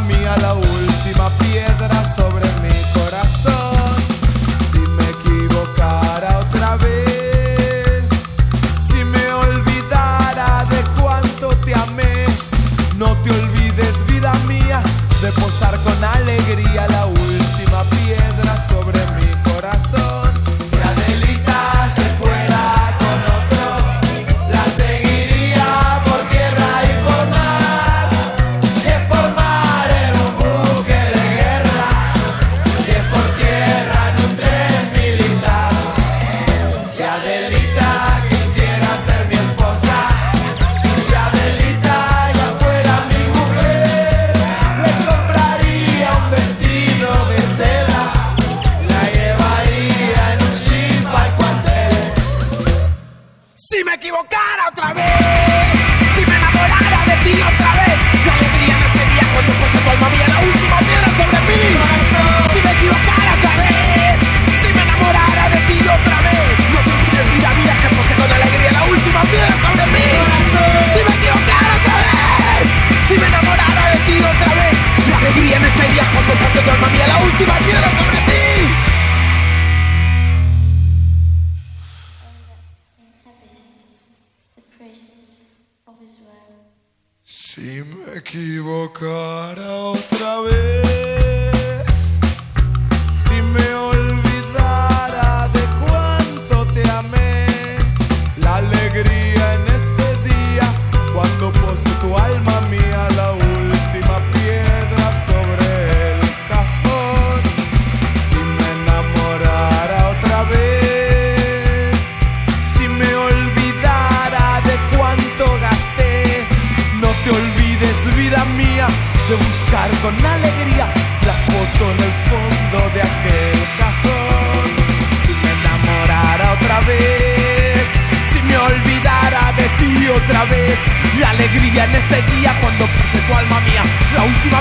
mía la última piedra sobre mi corazón. Si me equivocara otra vez, si me olvidara de cuánto te amé, no te olvides vida mía de posar con alegría la Adelita quisiera ser mi esposa. Si Adelita ya fuera mi mujer, le compraría un vestido de seda. La llevaría en un shippa al cuartel. Si me equivocaste. Si me equivocara otra vez. la foto en el fondo de aquel cajón. Si me enamorara otra vez, si me olvidara de ti otra vez, la alegría en este día cuando puse tu alma mía, la última